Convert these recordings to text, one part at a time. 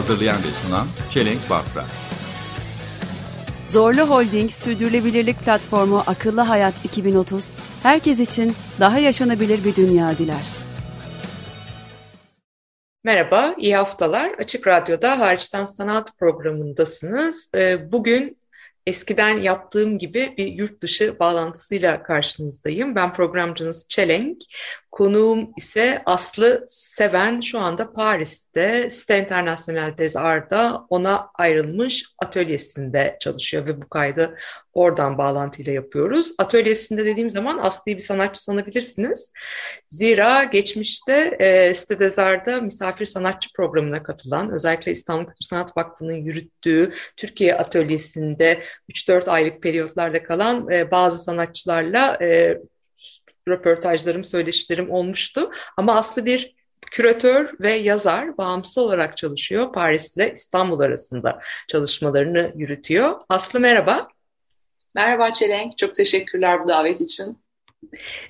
Hazırlayan ve sunan Çelenk Bafra. Zorlu Holding Sürdürülebilirlik Platformu Akıllı Hayat 2030, herkes için daha yaşanabilir bir dünya diler. Merhaba, iyi haftalar. Açık Radyo'da Hariçten Sanat programındasınız. Ee, bugün eskiden yaptığım gibi bir yurt dışı bağlantısıyla karşınızdayım. Ben programcınız Çelenk. Konuğum ise Aslı Seven şu anda Paris'te Site International des Arts'da ona ayrılmış atölyesinde çalışıyor ve bu kaydı oradan bağlantıyla yapıyoruz. Atölyesinde dediğim zaman Aslı'yı bir sanatçı sanabilirsiniz. Zira geçmişte e, Site des Arts'da misafir sanatçı programına katılan, özellikle İstanbul Kültür Sanat Vakfı'nın yürüttüğü Türkiye atölyesinde 3-4 aylık periyotlarla kalan e, bazı sanatçılarla e, röportajlarım, söyleşilerim olmuştu. Ama Aslı bir küratör ve yazar bağımsız olarak çalışıyor. Paris ile İstanbul arasında çalışmalarını yürütüyor. Aslı merhaba. Merhaba Çelenk, çok teşekkürler bu davet için.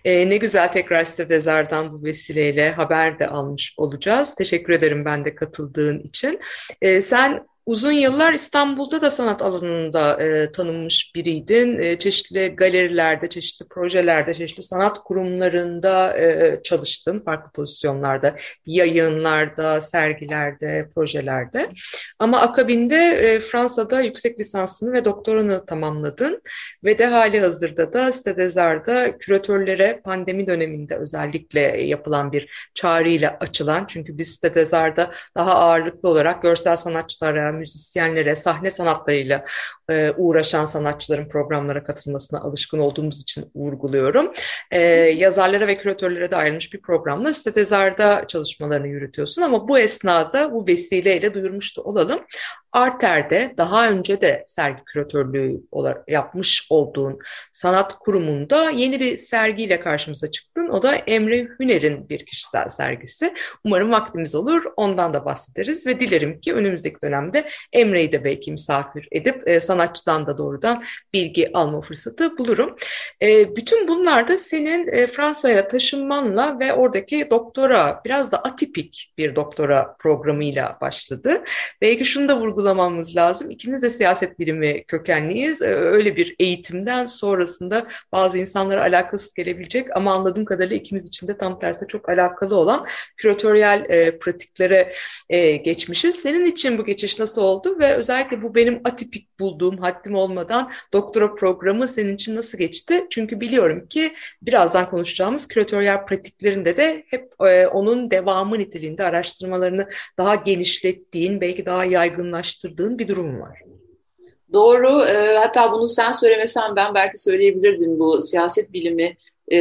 Ee, ne güzel tekrar Site Dezar'dan bu vesileyle haber de almış olacağız. Teşekkür ederim ben de katıldığın için. Ee, sen Uzun yıllar İstanbul'da da sanat alanında e, tanınmış biriydin. E, çeşitli galerilerde, çeşitli projelerde, çeşitli sanat kurumlarında e, çalıştın farklı pozisyonlarda, yayınlarda, sergilerde, projelerde. Ama akabinde e, Fransa'da yüksek lisansını ve doktoranı tamamladın ve de hali hazırda da Site Dezar'da küratörlere pandemi döneminde özellikle yapılan bir çağrıyla açılan, çünkü biz Site Dezar'da daha ağırlıklı olarak görsel sanatçılara, müzisyenlere, sahne sanatlarıyla e, uğraşan sanatçıların programlara katılmasına alışkın olduğumuz için vurguluyorum. E, yazarlara ve küratörlere de ayrılmış bir programla Stetezar'da çalışmalarını yürütüyorsun ama bu esnada bu vesileyle duyurmuş da olalım. Arter'de daha önce de sergi küratörlüğü yapmış olduğun sanat kurumunda yeni bir sergiyle karşımıza çıktın. O da Emre Hüner'in bir kişisel sergisi. Umarım vaktimiz olur. Ondan da bahsederiz ve dilerim ki önümüzdeki dönemde Emre'yi de belki misafir edip e, sanatçıdan da doğrudan bilgi alma fırsatı bulurum. E, bütün bunlar da senin e, Fransa'ya taşınmanla ve oradaki doktora biraz da atipik bir doktora programıyla başladı. Belki şunu da vurgulayayım vurgulamamız lazım. İkimiz de siyaset bilimi kökenliyiz. Ee, öyle bir eğitimden sonrasında bazı insanlara alakasız gelebilecek ama anladığım kadarıyla ikimiz için de tam tersi çok alakalı olan küratöryel e, pratiklere e, geçmişiz. Senin için bu geçiş nasıl oldu ve özellikle bu benim atipik bulduğum haddim olmadan doktora programı senin için nasıl geçti? Çünkü biliyorum ki birazdan konuşacağımız küratöryel pratiklerinde de hep e, onun devamı niteliğinde araştırmalarını daha genişlettiğin, belki daha yaygınlaştırdığın araştırdığın bir durum var. Doğru. E, hatta bunu sen söylemesen ben belki söyleyebilirdim. Bu siyaset bilimi e,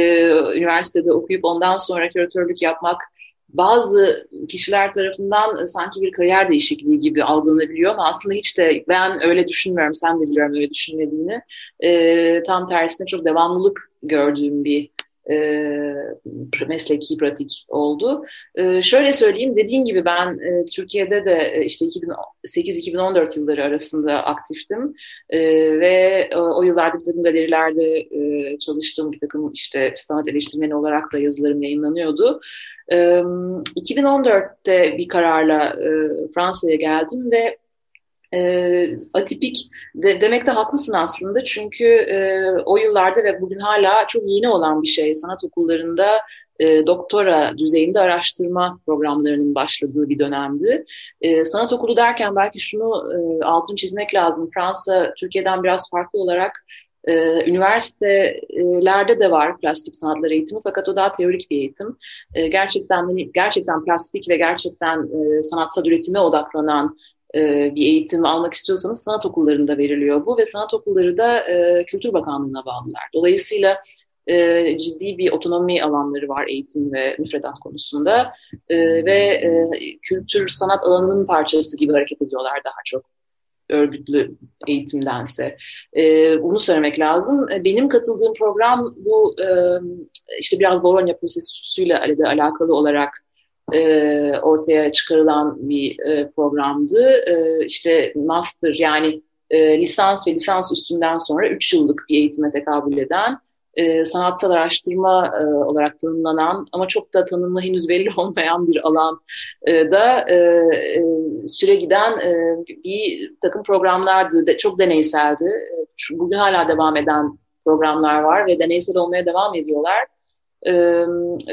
üniversitede okuyup ondan sonra küratörlük yapmak bazı kişiler tarafından sanki bir kariyer değişikliği gibi algılanabiliyor ama aslında hiç de ben öyle düşünmüyorum. Sen de biliyorum öyle düşünmediğini. E, tam tersine çok devamlılık gördüğüm bir e, mesleki pratik oldu. E, şöyle söyleyeyim, dediğim gibi ben e, Türkiye'de de e, işte 2008-2014 yılları arasında aktiftim e, ve e, o yıllarda bir takım galerilerde e, çalıştığım bir takım işte sanat eleştirmeni olarak da yazılarım yayınlanıyordu. E, 2014'te bir kararla e, Fransa'ya geldim ve e, atipik de, demekte haklısın aslında çünkü e, o yıllarda ve bugün hala çok yeni olan bir şey sanat okullarında e, doktora düzeyinde araştırma programlarının başladığı bir dönemdi. E, sanat okulu derken belki şunu e, altını çizmek lazım. Fransa Türkiye'den biraz farklı olarak e, üniversitelerde de var plastik sanatlar eğitimi fakat o daha teorik bir eğitim. E, gerçekten hani, gerçekten plastik ve gerçekten e, sanatsal üretime odaklanan e, bir eğitim almak istiyorsanız sanat okullarında veriliyor bu ve sanat okulları da e, Kültür Bakanlığı'na bağlılar. Dolayısıyla e, ciddi bir otonomi alanları var eğitim ve müfredat konusunda ve kültür sanat alanının parçası gibi hareket ediyorlar daha çok örgütlü eğitimdense. E, bunu söylemek lazım. Benim katıldığım program bu işte biraz Bologna prosesüyle alakalı olarak e, ortaya çıkarılan bir e, programdı. E, işte master yani e, lisans ve lisans üstünden sonra 3 yıllık bir eğitime tekabül eden e, sanatsal araştırma e, olarak tanımlanan ama çok da tanımı henüz belli olmayan bir alan e, da e, e, süre giden e, bir takım programlardı. De, çok deneyseldi. E, bugün hala devam eden programlar var ve deneysel olmaya devam ediyorlar. E,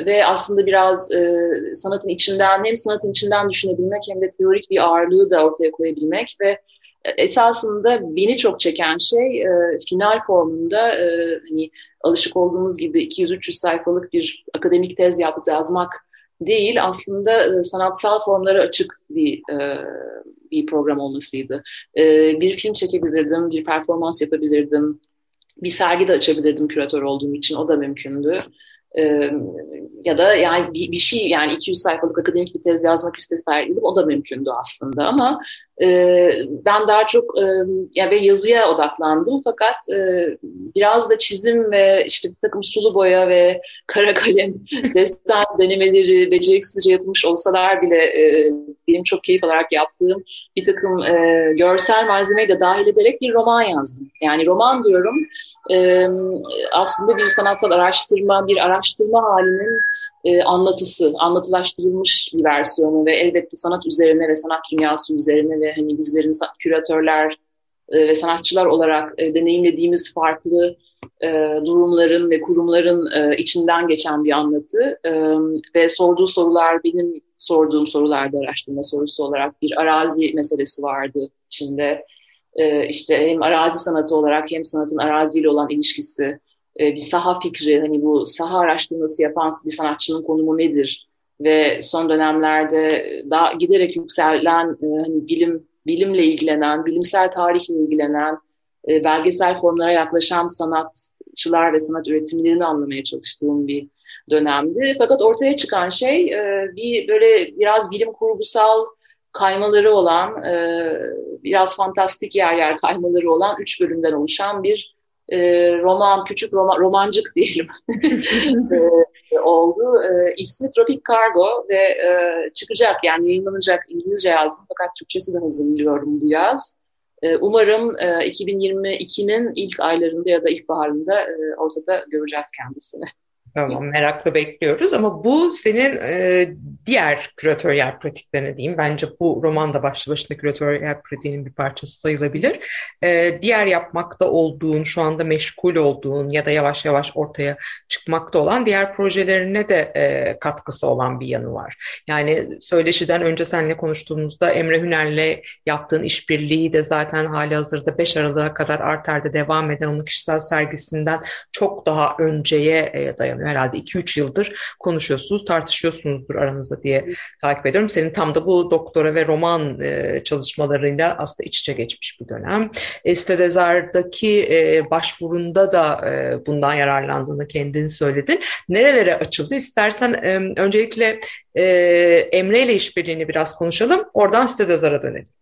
ve aslında biraz e, sanatın içinden hem sanatın içinden düşünebilmek hem de teorik bir ağırlığı da ortaya koyabilmek ve esasında beni çok çeken şey e, final formunda e, hani alışık olduğumuz gibi 200-300 sayfalık bir akademik tez yazmak değil aslında e, sanatsal formlara açık bir e, bir program olmasıydı. E, bir film çekebilirdim, bir performans yapabilirdim, bir sergi de açabilirdim küratör olduğum için o da mümkündü. Ee, ya da yani bir, bir şey yani 200 sayfalık akademik bir tez yazmak isteseydim o da mümkündü aslında ama e, ben daha çok e, yani ve yazıya odaklandım fakat e, biraz da çizim ve işte bir takım sulu boya ve kara kalem desen denemeleri beceriksizce yapılmış olsalar bile e, benim çok keyif alarak yaptığım bir takım e, görsel malzemeyi de dahil ederek bir roman yazdım. Yani roman diyorum e, aslında bir sanatsal araştırma, bir araştırma halinin e, anlatısı, anlatılaştırılmış bir versiyonu ve elbette sanat üzerine ve sanat dünyası üzerine ve hani bizlerin küratörler e, ve sanatçılar olarak e, deneyimlediğimiz farklı e, durumların ve kurumların e, içinden geçen bir anlatı e, ve sorduğu sorular benim sorduğum sorularda araştırma sorusu olarak bir arazi meselesi vardı içinde. E, işte hem arazi sanatı olarak hem sanatın araziyle olan ilişkisi, e, bir saha fikri, hani bu saha araştırması yapan bir sanatçının konumu nedir? Ve son dönemlerde daha giderek yükselen e, hani bilim bilimle ilgilenen, bilimsel tarihle ilgilenen, e, belgesel formlara yaklaşan sanatçılar ve sanat üretimlerini anlamaya çalıştığım bir dönemdi. Fakat ortaya çıkan şey bir böyle biraz bilim kurgusal kaymaları olan, biraz fantastik yer yer kaymaları olan üç bölümden oluşan bir e, roman, küçük roman, romancık diyelim e, oldu. E, ismi Tropik Cargo ve e, çıkacak yani yayınlanacak İngilizce yazdım fakat Türkçesi de hazırlıyorum bu yaz. E, umarım e, 2022'nin ilk aylarında ya da ilkbaharında e, ortada göreceğiz kendisini. Tamam merakla bekliyoruz ama bu senin e, diğer küratöryel pratiklerine diyeyim. Bence bu roman da başlı başına küratöryel pratiğinin bir parçası sayılabilir. E, diğer yapmakta olduğun, şu anda meşgul olduğun ya da yavaş yavaş ortaya çıkmakta olan diğer projelerine de e, katkısı olan bir yanı var. Yani söyleşiden önce seninle konuştuğumuzda Emre Hüner'le yaptığın işbirliği de zaten hali hazırda 5 Aralık'a kadar Arter'de devam eden onun kişisel sergisinden çok daha önceye e, dayanıyor herhalde 2-3 yıldır konuşuyorsunuz, tartışıyorsunuzdur aranızda diye takip ediyorum. Senin tam da bu doktora ve roman e, çalışmalarıyla aslında iç içe geçmiş bir dönem. Estedezar'daki e, başvurunda da e, bundan yararlandığını kendin söyledin. Nerelere açıldı? İstersen e, öncelikle Emre ile işbirliğini biraz konuşalım. Oradan Estedezar'a dönelim.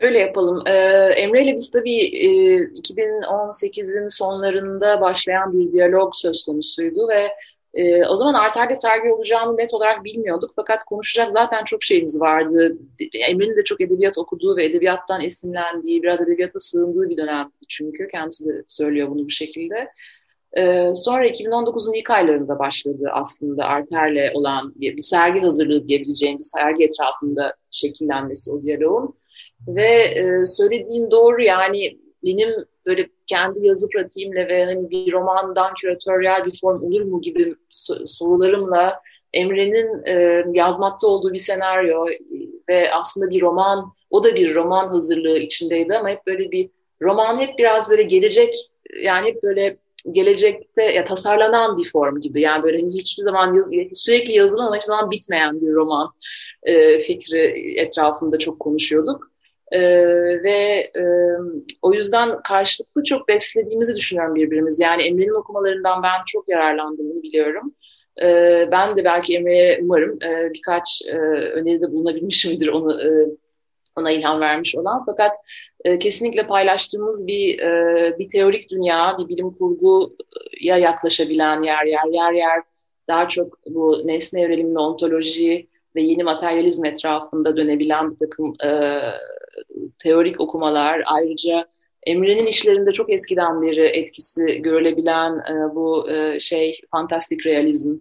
Öyle yapalım. Ee, Emre ile biz tabii e, 2018'in sonlarında başlayan bir diyalog söz konusuydu ve e, o zaman Arter'de sergi olacağını net olarak bilmiyorduk fakat konuşacak zaten çok şeyimiz vardı. Emre'nin de çok edebiyat okuduğu ve edebiyattan esinlendiği, biraz edebiyata sığındığı bir dönemdi çünkü. Kendisi de söylüyor bunu bu şekilde. Ee, sonra 2019'un ilk aylarında başladı aslında Arter'le olan bir, bir sergi hazırlığı diyebileceğim bir sergi etrafında şekillenmesi o diyaloğun. Ve e, söylediğin doğru yani benim böyle kendi yazı pratiğimle ve hani bir romandan küratöryel bir form olur mu gibi sorularımla Emre'nin e, yazmakta olduğu bir senaryo ve aslında bir roman, o da bir roman hazırlığı içindeydi ama hep böyle bir roman hep biraz böyle gelecek yani hep böyle gelecekte ya tasarlanan bir form gibi. Yani böyle hani hiçbir zaman yaz, sürekli yazılan ama hiçbir zaman bitmeyen bir roman e, fikri etrafında çok konuşuyorduk. E, ve e, o yüzden karşılıklı çok beslediğimizi düşünüyorum birbirimiz. Yani Emre'nin okumalarından ben çok yararlandım bunu biliyorum. E, ben de belki Emre'ye umarım e, birkaç e, öneride bulunabilmişimdir onu e, ona ilham vermiş olan. Fakat e, kesinlikle paylaştığımız bir e, bir teorik dünya, bir bilim kurguya yaklaşabilen yer yer yer yer daha çok bu nesne evrelimli ontoloji ve yeni materyalizm etrafında dönebilen bir takım e, teorik okumalar. Ayrıca Emre'nin işlerinde çok eskiden beri etkisi görülebilen e, bu e, şey fantastik realizm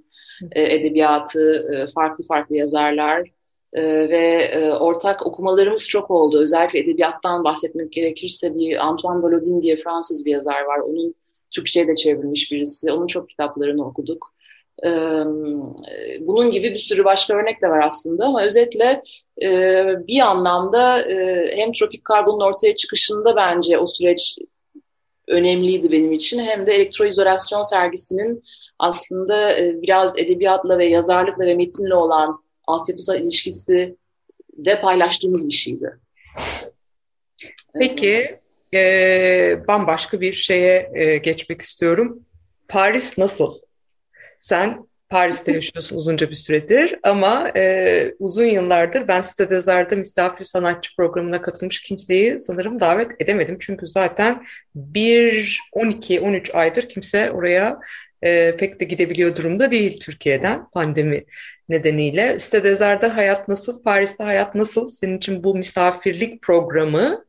e, edebiyatı, e, farklı farklı yazarlar e, ve e, ortak okumalarımız çok oldu. Özellikle edebiyattan bahsetmek gerekirse bir Antoine Volodin diye Fransız bir yazar var. Onun Türkçe'ye de çevrilmiş birisi. Onun çok kitaplarını okuduk. Bunun gibi bir sürü başka örnek de var aslında ama özetle bir anlamda hem tropik karbonun ortaya çıkışında bence o süreç önemliydi benim için hem de elektroizolasyon sergisinin aslında biraz edebiyatla ve yazarlıkla ve metinle olan altyapısal ilişkisi de paylaştığımız bir şeydi. Peki e, bambaşka bir şeye e, geçmek istiyorum. Paris nasıl? Sen Paris'te yaşıyorsun uzunca bir süredir ama e, uzun yıllardır ben Sitede Zar'da misafir sanatçı programına katılmış kimseyi sanırım davet edemedim. Çünkü zaten bir 12-13 aydır kimse oraya e, pek de gidebiliyor durumda değil Türkiye'den pandemi nedeniyle. Sitede Zar'da hayat nasıl, Paris'te hayat nasıl? Senin için bu misafirlik programı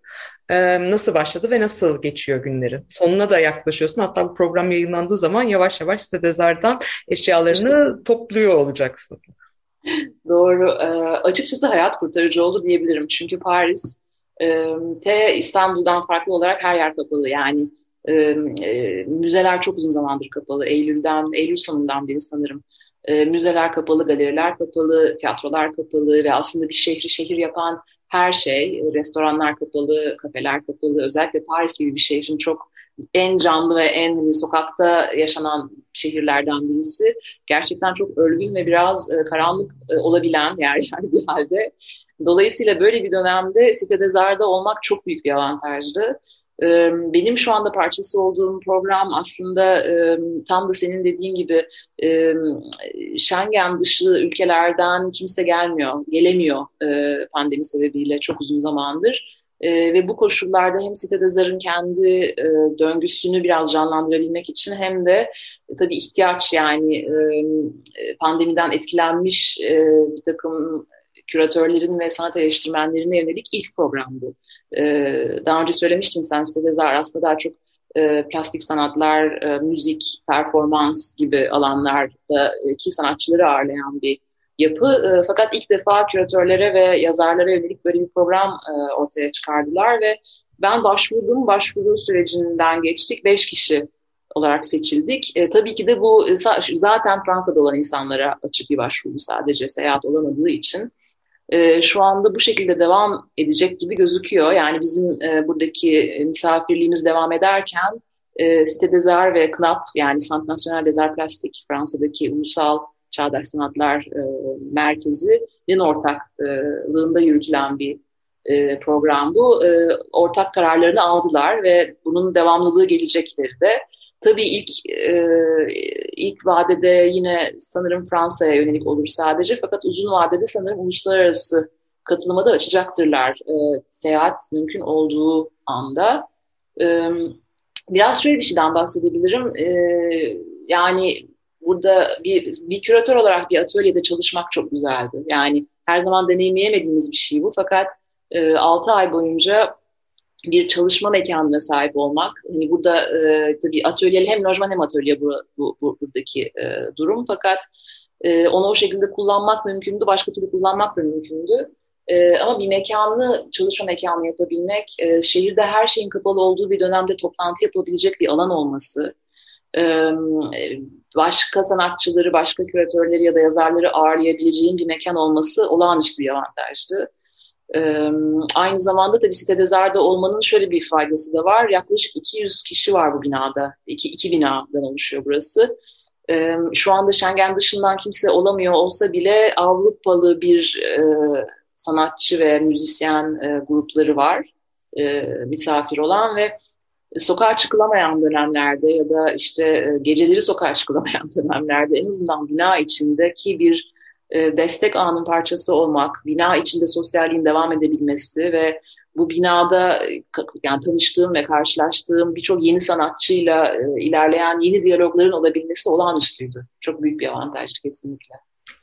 nasıl başladı ve nasıl geçiyor günlerin? Sonuna da yaklaşıyorsun. Hatta bu program yayınlandığı zaman yavaş yavaş Stedezar'dan eşyalarını topluyor olacaksın. Doğru. E, açıkçası hayat kurtarıcı oldu diyebilirim. Çünkü Paris e, te İstanbul'dan farklı olarak her yer kapalı. Yani e, müzeler çok uzun zamandır kapalı. Eylül'den, Eylül sonundan beri sanırım. E, müzeler kapalı, galeriler kapalı, tiyatrolar kapalı ve aslında bir şehri şehir yapan her şey, restoranlar kapalı, kafeler kapalı, özellikle Paris gibi bir şehrin çok en canlı ve en hani, sokakta yaşanan şehirlerden birisi. Gerçekten çok ölgün ve biraz e, karanlık e, olabilen yer yani bir halde. Dolayısıyla böyle bir dönemde Sitede Zar'da olmak çok büyük bir avantajdı. Benim şu anda parçası olduğum program aslında tam da senin dediğin gibi Schengen dışı ülkelerden kimse gelmiyor, gelemiyor pandemi sebebiyle çok uzun zamandır. ve bu koşullarda hem sitede zarın kendi döngüsünü biraz canlandırabilmek için hem de tabii ihtiyaç yani pandemiden etkilenmiş bir takım küratörlerin ve sanat eleştirmenlerine yönelik ilk program bu. Ee, daha önce söylemiştin sen sitede zar aslında daha çok e, plastik sanatlar, e, müzik, performans gibi alanlardaki sanatçıları ağırlayan bir yapı. E, fakat ilk defa küratörlere ve yazarlara yönelik böyle bir program e, ortaya çıkardılar ve ben başvurdum. Başvuru sürecinden geçtik. Beş kişi olarak seçildik. E, tabii ki de bu zaten Fransa'da olan insanlara açık bir başvuru sadece seyahat olamadığı için e, şu anda bu şekilde devam edecek gibi gözüküyor. Yani bizim e, buradaki misafirliğimiz devam ederken e, Cité des Arts ve KNAP yani Centre National des Arts Plastik Fransa'daki ulusal çağdaş sanatlar e, merkezinin ortaklığında yürütülen bir e, program bu. Ortak kararlarını aldılar ve bunun devamlılığı gelecek ileride. Tabii ilk e, ilk vadede yine sanırım Fransa'ya yönelik olur sadece fakat uzun vadede sanırım uluslararası katılıma da açacaktırlar e, seyahat mümkün olduğu anda. E, biraz şöyle bir şeyden bahsedebilirim. E, yani burada bir, bir küratör olarak bir atölyede çalışmak çok güzeldi. Yani her zaman deneyimleyemediğimiz bir şey bu fakat e, 6 ay boyunca bir çalışma mekanına sahip olmak. Hani burada e, tabii atölyeli hem lojman hem atölye bu, bu, bu buradaki e, durum. Fakat e, onu o şekilde kullanmak mümkündü, başka türlü kullanmak da mümkündü. E, ama bir mekanlı, çalışma mekanı yapabilmek, e, şehirde her şeyin kapalı olduğu bir dönemde toplantı yapabilecek bir alan olması, e, başka sanatçıları, başka küratörleri ya da yazarları ağırlayabileceğin bir mekan olması olağanüstü bir avantajdı. Ee, aynı zamanda tabii sitede zarda olmanın şöyle bir faydası da var. Yaklaşık 200 kişi var bu binada. İki, iki binadan oluşuyor burası. Ee, şu anda Schengen dışından kimse olamıyor olsa bile Avrupalı bir e, sanatçı ve müzisyen e, grupları var e, misafir olan ve sokağa çıkılamayan dönemlerde ya da işte geceleri sokağa çıkılamayan dönemlerde en azından bina içindeki bir e, destek ağının parçası olmak, bina içinde sosyalliğin devam edebilmesi ve bu binada yani tanıştığım ve karşılaştığım birçok yeni sanatçıyla e, ilerleyen yeni diyalogların olabilmesi olağanüstüydü. Çok büyük bir avantaj kesinlikle.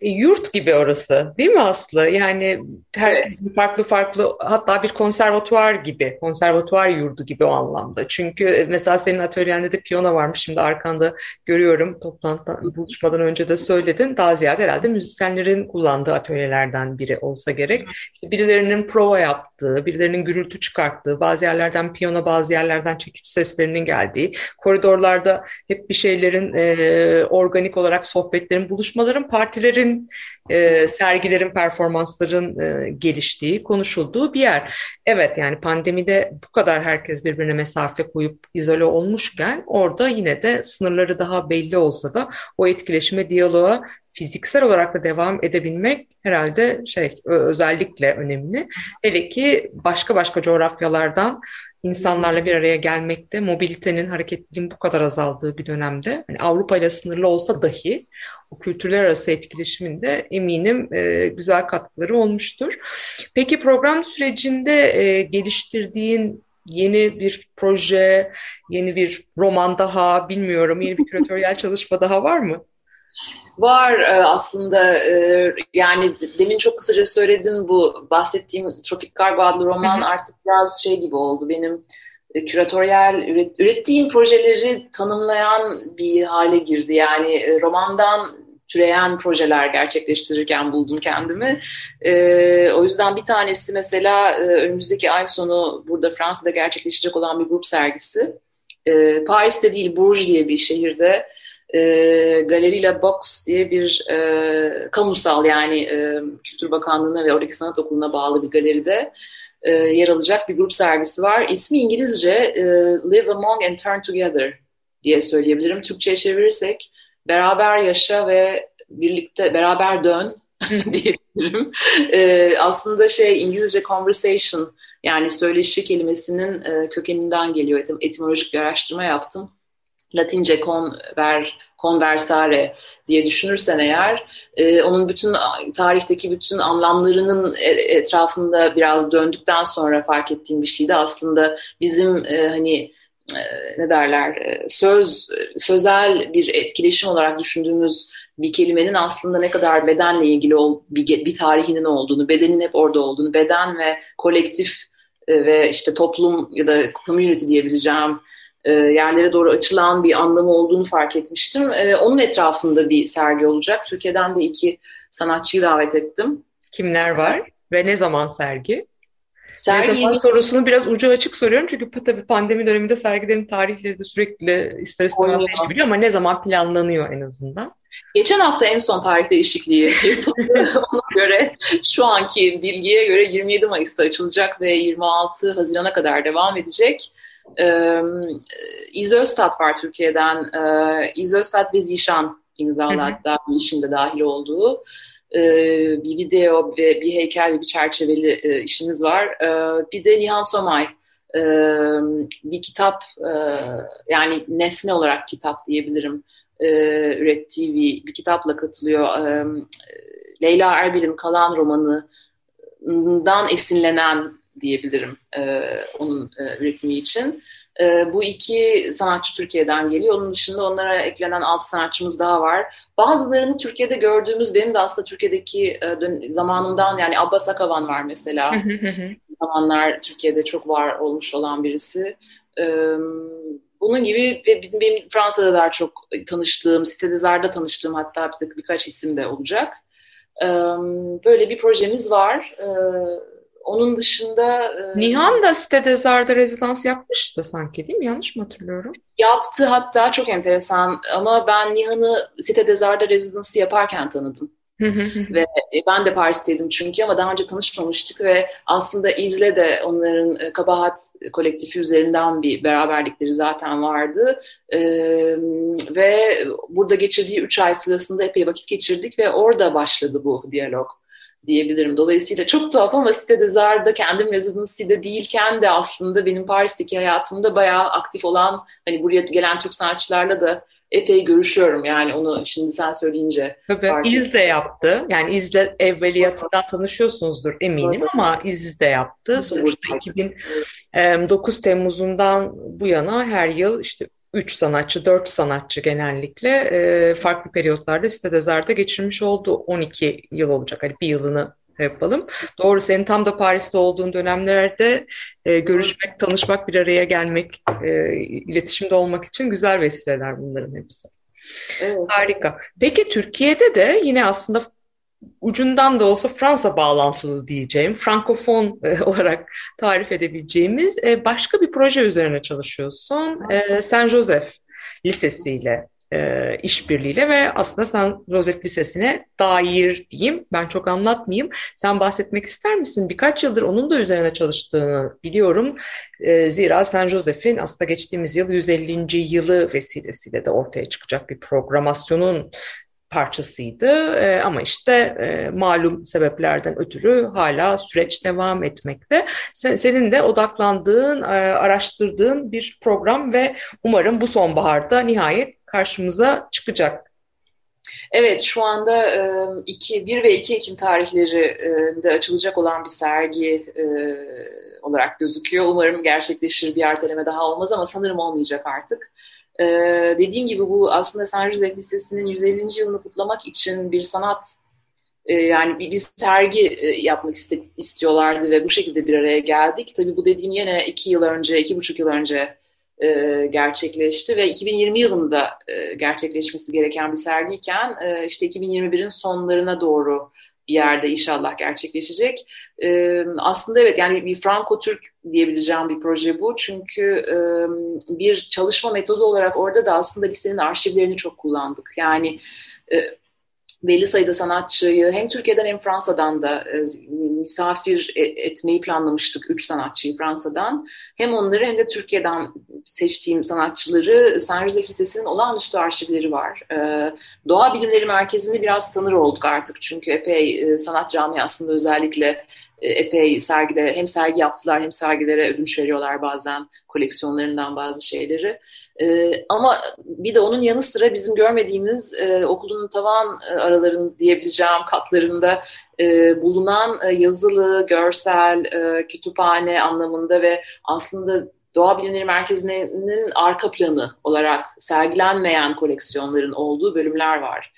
E, yurt gibi orası değil mi Aslı? Yani herkesin evet. farklı farklı hatta bir konservatuvar gibi, konservatuvar yurdu gibi o anlamda. Çünkü e, mesela senin atölyende de piyano varmış şimdi arkanda görüyorum toplantıdan buluşmadan önce de söyledin. Daha ziyade herhalde müzisyenlerin kullandığı atölyelerden biri olsa gerek. İşte birilerinin prova yaptığı, birilerinin gürültü çıkarttığı, bazı yerlerden piyano, bazı yerlerden çekiç seslerinin geldiği, koridorlarda hep bir şeylerin e, organik olarak sohbetlerin, buluşmaların, partilerin projenin, e, sergilerin, performansların e, geliştiği, konuşulduğu bir yer. Evet yani pandemide bu kadar herkes birbirine mesafe koyup izole olmuşken orada yine de sınırları daha belli olsa da o etkileşime, diyaloğa fiziksel olarak da devam edebilmek herhalde şey özellikle önemli. Hele ki başka başka coğrafyalardan insanlarla bir araya gelmekte, mobilitenin, hareketliliğin bu kadar azaldığı bir dönemde yani Avrupa ile sınırlı olsa dahi o kültürler arası etkileşimin de eminim e, güzel katkıları olmuştur. Peki program sürecinde e, geliştirdiğin yeni bir proje, yeni bir roman daha bilmiyorum, yeni bir küratöryel çalışma daha var mı? Var e, aslında e, yani demin çok kısaca söyledin bu bahsettiğim Tropik Kargo adlı roman artık biraz şey gibi oldu benim e, küratöryel üret, ürettiğim projeleri tanımlayan bir hale girdi. Yani romandan türeyen projeler gerçekleştirirken buldum kendimi. E, o yüzden bir tanesi mesela e, önümüzdeki ay sonu burada Fransa'da gerçekleşecek olan bir grup sergisi. E, Paris'te değil Bourges diye bir şehirde e, Galeri La Box diye bir e, kamusal yani e, Kültür Bakanlığı'na ve oradaki sanat okuluna bağlı bir galeride e, yer alacak bir grup sergisi var. İsmi İngilizce e, Live Among and Turn Together diye söyleyebilirim. Türkçe'ye çevirirsek beraber yaşa ve birlikte beraber dön diyebilirim. E, aslında şey İngilizce conversation yani söyleşi kelimesinin e, kökeninden geliyor. Etim, etimolojik bir araştırma yaptım. Latince conver, conversare diye düşünürsen eğer e, onun bütün tarihteki bütün anlamlarının e, etrafında biraz döndükten sonra fark ettiğim bir şeydi aslında bizim e, hani e, ne derler e, söz sözel bir etkileşim olarak düşündüğümüz bir kelimenin aslında ne kadar bedenle ilgili bir, bir tarihinin olduğunu, bedenin hep orada olduğunu, beden ve kolektif ve işte toplum ya da community diyebileceğim e, yerlere doğru açılan bir anlamı olduğunu fark etmiştim. E, onun etrafında bir sergi olacak. Türkiye'den de iki sanatçıyı davet ettim. Kimler var ve ne zaman sergi? Sergi zaman sorusunu biraz ucu açık soruyorum çünkü tabii pandemi döneminde sergilerin tarihleri de sürekli ister istemez değişebiliyor ama ne zaman planlanıyor en azından? Geçen hafta en son tarih değişikliği yapıldı. Ona göre şu anki bilgiye göre 27 Mayıs'ta açılacak ve 26 Haziran'a kadar devam edecek. Ee, İz Öztat var Türkiye'den. Ee, İz Öztat ve Zişan imzalı hatta bu işin de dahil olduğu e, bir video ve bir heykel ve bir çerçeveli e, işimiz var. E, bir de Nihan Somay e, bir kitap e, yani nesne olarak kitap diyebilirim e, ürettiği bir, bir kitapla katılıyor. E, Leyla Erbil'in Kalan romanından esinlenen diyebilirim e, onun e, üretimi için. E, bu iki sanatçı Türkiye'den geliyor. Onun dışında onlara eklenen altı sanatçımız daha var. Bazılarını Türkiye'de gördüğümüz, benim de aslında Türkiye'deki e, zamanımdan yani Abbas Akavan var mesela. zamanlar Türkiye'de çok var olmuş olan birisi. E, bunun gibi benim Fransa'da daha çok tanıştığım, Site Dezar'da tanıştığım hatta bir, birkaç isim de olacak. E, böyle bir projemiz var. E, onun dışında... E, Nihan da sitede Zar'da rezidans yapmıştı sanki değil mi? Yanlış mı hatırlıyorum? Yaptı hatta çok enteresan ama ben Nihan'ı sitede Zar'da rezidansı yaparken tanıdım. ve ben de Paris'teydim çünkü ama daha önce tanışmamıştık ve aslında İzle de onların e, Kabahat kolektifi üzerinden bir beraberlikleri zaten vardı. Ee, ve burada geçirdiği üç ay sırasında epey vakit geçirdik ve orada başladı bu diyalog. Diyebilirim. Dolayısıyla çok tuhaf ama Cité des Arts'da kendim residency'de değilken de aslında benim Paris'teki hayatımda bayağı aktif olan hani buraya gelen Türk sanatçılarla da epey görüşüyorum. Yani onu şimdi sen söyleyince. Tabii İz de yaptı. Yani İz'le evveliyatından tanışıyorsunuzdur eminim ama İz de yaptı. Sonuçta 2009 Temmuz'undan bu yana her yıl işte 3 sanatçı, 4 sanatçı genellikle e, farklı periyotlarda sitede geçirmiş oldu. 12 yıl olacak. Hani bir yılını yapalım. Doğru senin tam da Paris'te olduğun dönemlerde e, görüşmek, tanışmak, bir araya gelmek, e, iletişimde olmak için güzel vesileler bunların hepsi. Evet. Harika. Peki Türkiye'de de yine aslında ucundan da olsa Fransa bağlantılı diyeceğim, frankofon e, olarak tarif edebileceğimiz e, başka bir proje üzerine çalışıyorsun. E, Saint Joseph Lisesi ile e, işbirliğiyle ve aslında San Josef Lisesi'ne dair diyeyim. Ben çok anlatmayayım. Sen bahsetmek ister misin? Birkaç yıldır onun da üzerine çalıştığını biliyorum. E, zira San Josef'in aslında geçtiğimiz yıl 150. yılı vesilesiyle de ortaya çıkacak bir programasyonun parçasıydı e, ama işte e, malum sebeplerden ötürü hala süreç devam etmekte. Sen, senin de odaklandığın, e, araştırdığın bir program ve umarım bu sonbaharda nihayet karşımıza çıkacak. Evet, şu anda e, 2, 1 ve 2 Ekim tarihleri e, açılacak olan bir sergi e, olarak gözüküyor. Umarım gerçekleşir bir erteleme daha olmaz ama sanırım olmayacak artık. Ee, dediğim gibi bu aslında San Jose Lisesi'nin 150. yılını kutlamak için bir sanat e, yani bir, bir sergi e, yapmak iste, istiyorlardı ve bu şekilde bir araya geldik. Tabii bu dediğim yine iki yıl önce, iki buçuk yıl önce e, gerçekleşti ve 2020 yılında e, gerçekleşmesi gereken bir sergiyken e, işte 2021'in sonlarına doğru bir yerde inşallah gerçekleşecek. E, aslında evet yani bir Franco-Türk diyebileceğim bir proje bu. Çünkü e, bir çalışma metodu olarak orada da aslında listenin arşivlerini çok kullandık. Yani e, belli sayıda sanatçıyı hem Türkiye'den hem Fransa'dan da e, misafir e, etmeyi planlamıştık. Üç sanatçıyı Fransa'dan. Hem onları hem de Türkiye'den seçtiğim sanatçıları San Jose Lisesi'nin olağanüstü arşivleri var. E, Doğa Bilimleri Merkezi'ni biraz tanır olduk artık. Çünkü epey sanat camiasında özellikle epey sergide hem sergi yaptılar hem sergilere ödünç veriyorlar bazen koleksiyonlarından bazı şeyleri. E, ama bir de onun yanı sıra bizim görmediğimiz e, okulun tavan e, araların diyebileceğim katlarında e, bulunan e, yazılı, görsel, e, kütüphane anlamında ve aslında Doğa Bilimleri Merkezi'nin arka planı olarak sergilenmeyen koleksiyonların olduğu bölümler var.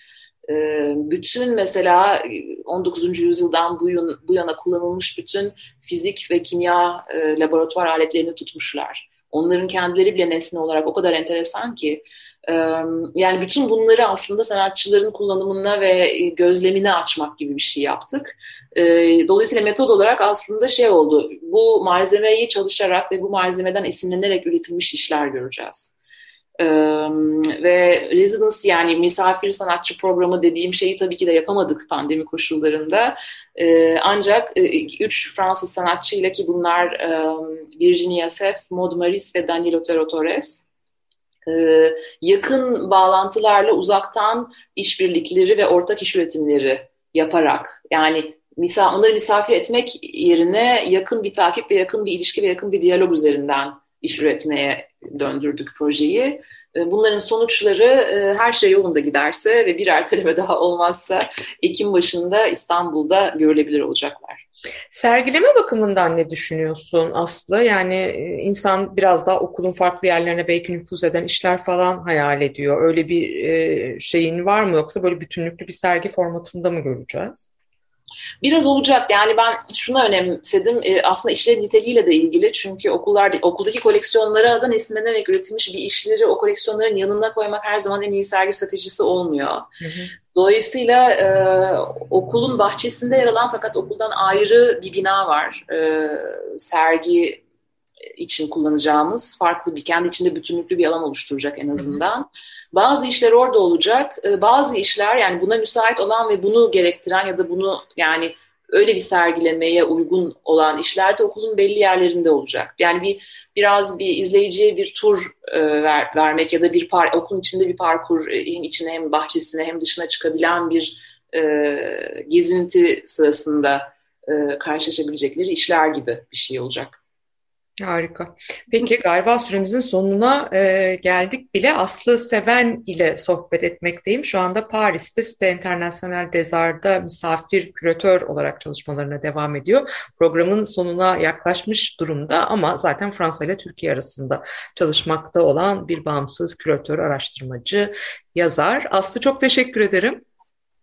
Ee, bütün mesela 19. yüzyıldan bu, yana kullanılmış bütün fizik ve kimya e, laboratuvar aletlerini tutmuşlar. Onların kendileri bile nesne olarak o kadar enteresan ki e, yani bütün bunları aslında sanatçıların kullanımına ve gözlemine açmak gibi bir şey yaptık. E, dolayısıyla metod olarak aslında şey oldu, bu malzemeyi çalışarak ve bu malzemeden esinlenerek üretilmiş işler göreceğiz. Ve residence yani misafir sanatçı programı dediğim şeyi tabii ki de yapamadık pandemi koşullarında. Ancak e, üç Fransız sanatçıyla ki bunlar Virginia Seff, Maud Maris ve Daniel Otero Torres yakın bağlantılarla uzaktan işbirlikleri ve ortak iş üretimleri yaparak yani misal onları misafir etmek yerine yakın bir takip ve yakın bir ilişki ve yakın bir diyalog üzerinden iş üretmeye döndürdük projeyi. E, bunların sonuçları e, her şey yolunda giderse ve bir erteleme daha olmazsa Ekim başında İstanbul'da görülebilir olacaklar. Sergileme bakımından ne düşünüyorsun Aslı? Yani e, insan biraz daha okulun farklı yerlerine belki nüfuz eden işler falan hayal ediyor. Öyle bir şeyin var mı yoksa böyle bütünlüklü bir sergi formatında mı göreceğiz? Biraz olacak yani ben şuna önemsedim e, aslında işlerin niteliğiyle de ilgili çünkü okullar okuldaki koleksiyonlara da esinlenerek üretilmiş bir işleri o koleksiyonların yanına koymak her zaman en iyi sergi stratejisi olmuyor. Hı hı. Dolayısıyla e, okulun bahçesinde yer alan fakat okuldan ayrı bir bina var. E, sergi için kullanacağımız farklı bir kendi içinde bütünlüklü bir alan oluşturacak en azından. Hı hı. Bazı işler orada olacak. Ee, bazı işler yani buna müsait olan ve bunu gerektiren ya da bunu yani öyle bir sergilemeye uygun olan işler de okulun belli yerlerinde olacak. Yani bir biraz bir izleyiciye bir tur e, ver, vermek ya da bir par, okulun içinde bir parkur e, içine hem bahçesine hem dışına çıkabilen bir e, gezinti sırasında e, karşılaşabilecekleri işler gibi bir şey olacak. Harika. Peki galiba süremizin sonuna e, geldik bile. Aslı Seven ile sohbet etmekteyim. Şu anda Paris'te Site International Desart'da misafir küratör olarak çalışmalarına devam ediyor. Programın sonuna yaklaşmış durumda ama zaten Fransa ile Türkiye arasında çalışmakta olan bir bağımsız küratör, araştırmacı, yazar. Aslı çok teşekkür ederim.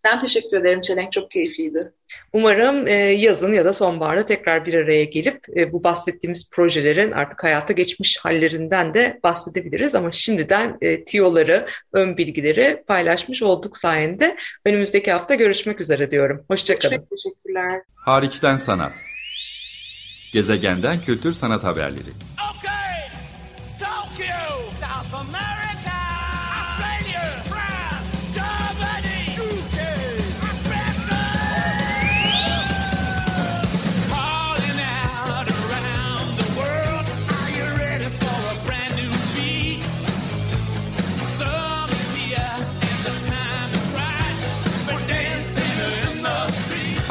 Ben teşekkür ederim Çelenk. Çok keyifliydi. Umarım e, yazın ya da sonbaharda tekrar bir araya gelip e, bu bahsettiğimiz projelerin artık hayata geçmiş hallerinden de bahsedebiliriz. Ama şimdiden e, tiyoları, ön bilgileri paylaşmış olduk sayende. Önümüzdeki hafta görüşmek üzere diyorum. Hoşçakalın. Çok teşekkürler. Hariçten sanat. Gezegenden kültür sanat haberleri. Okay,